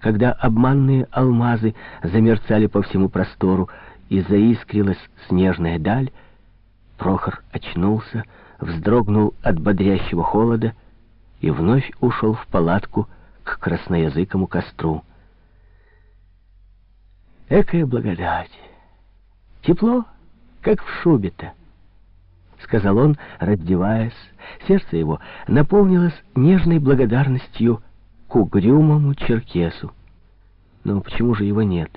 когда обманные алмазы замерцали по всему простору и заискрилась снежная даль, Прохор очнулся, вздрогнул от бодрящего холода и вновь ушел в палатку к красноязыкому костру. Экая благодать! Тепло, как в шубе-то, — сказал он, раздеваясь. Сердце его наполнилось нежной благодарностью к угрюмому черкесу. Но почему же его нет?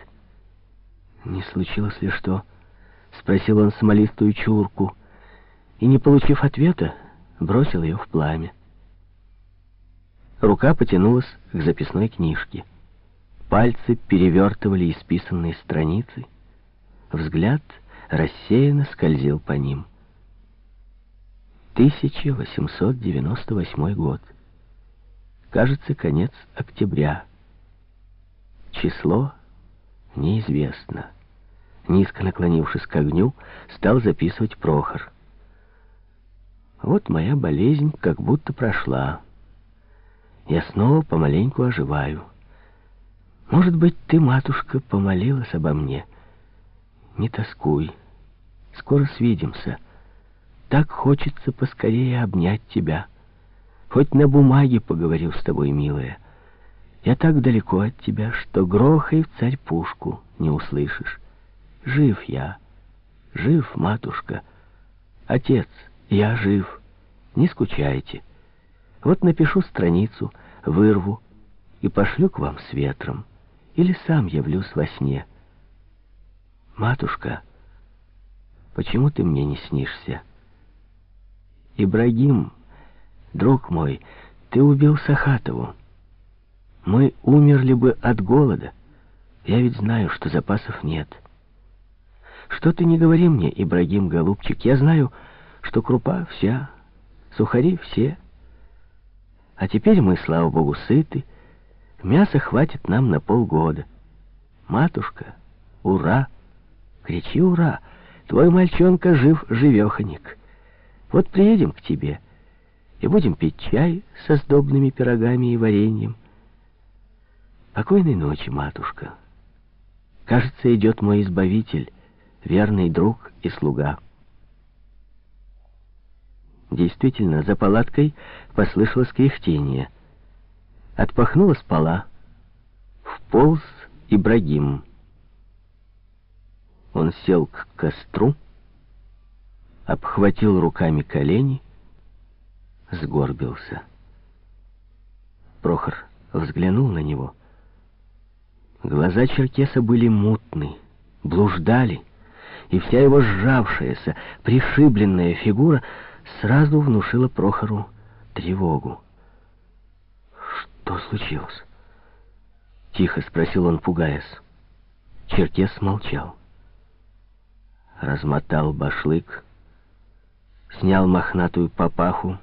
Не случилось ли что? — спросил он смолистую чурку. И, не получив ответа, бросил ее в пламя. Рука потянулась к записной книжке. Пальцы перевертывали исписанные страницы. Взгляд рассеянно скользил по ним. 1898 год. Кажется, конец октября. Число неизвестно. Низко наклонившись к огню, стал записывать Прохор. Вот моя болезнь как будто прошла. Я снова помаленьку оживаю. Может быть, ты, матушка, помолилась обо мне. Не тоскуй. Скоро свидимся. Так хочется поскорее обнять тебя. Хоть на бумаге поговорю с тобой, милая. Я так далеко от тебя, что грохай в царь пушку не услышишь. Жив я, жив, матушка. Отец, я жив. Не скучайте. Вот напишу страницу, вырву и пошлю к вам с ветром. Или сам явлюсь во сне. Матушка, почему ты мне не снишься? Ибрагим, друг мой, ты убил Сахатову. Мы умерли бы от голода. Я ведь знаю, что запасов нет. Что ты не говори мне, Ибрагим, голубчик, я знаю, что крупа вся, сухари все. А теперь мы, слава богу, сыты. Мяса хватит нам на полгода. Матушка, ура! Кричи ура! Твой мальчонка жив-живеханик. Вот приедем к тебе и будем пить чай со сдобными пирогами и вареньем. Покойной ночи, матушка. Кажется, идет мой избавитель, верный друг и слуга. Действительно, за палаткой послышалось кряхтение. Отпахнулась пола. Вполз Ибрагим. Он сел к костру, обхватил руками колени, сгорбился. Прохор взглянул на него. Глаза Черкеса были мутны, блуждали, и вся его сжавшаяся, пришибленная фигура сразу внушила Прохору тревогу. «Что случилось?» — тихо спросил он, пугаясь. Черкес молчал. Размотал башлык, снял мохнатую папаху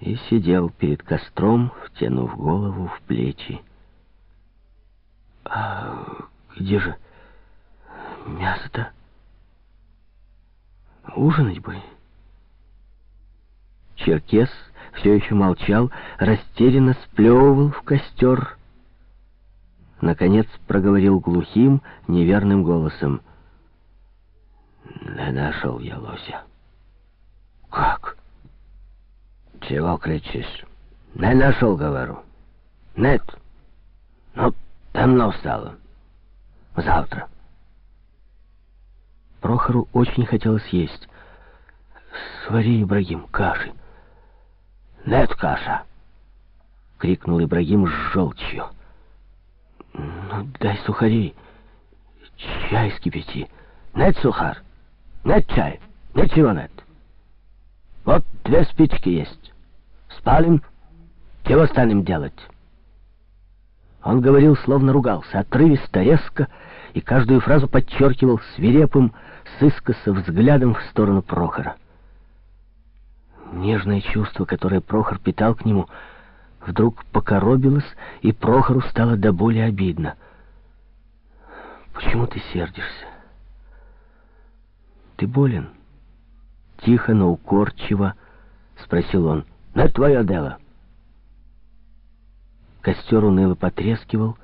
и сидел перед костром, втянув голову в плечи. «А где же мясо-то? Ужинать бы!» Черкес все еще молчал, растерянно сплевывал в костер. Наконец проговорил глухим, неверным голосом. «Не нашел я лося». «Как?» «Чего кричишь?» «Не нашел, говорю». «Нет». «Ну, темно стало. Завтра». Прохору очень хотелось есть. «Свари, Ибрагим, каши». «Нет, каша!» — крикнул Ибрагим с желчью. «Ну, дай сухари, чай скипяти». «Нет, сухар, нет чай, ничего нет. Вот две спички есть. Спалим, чего станем делать?» Он говорил, словно ругался, отрывисто, резко, и каждую фразу подчеркивал свирепым, сыскоса взглядом в сторону Прохора. Нежное чувство, которое Прохор питал к нему, вдруг покоробилось, и Прохору стало до боли обидно. «Почему ты сердишься? Ты болен?» Тихо, но укорчиво спросил он. «На твое дело!» Костер уныло потрескивал,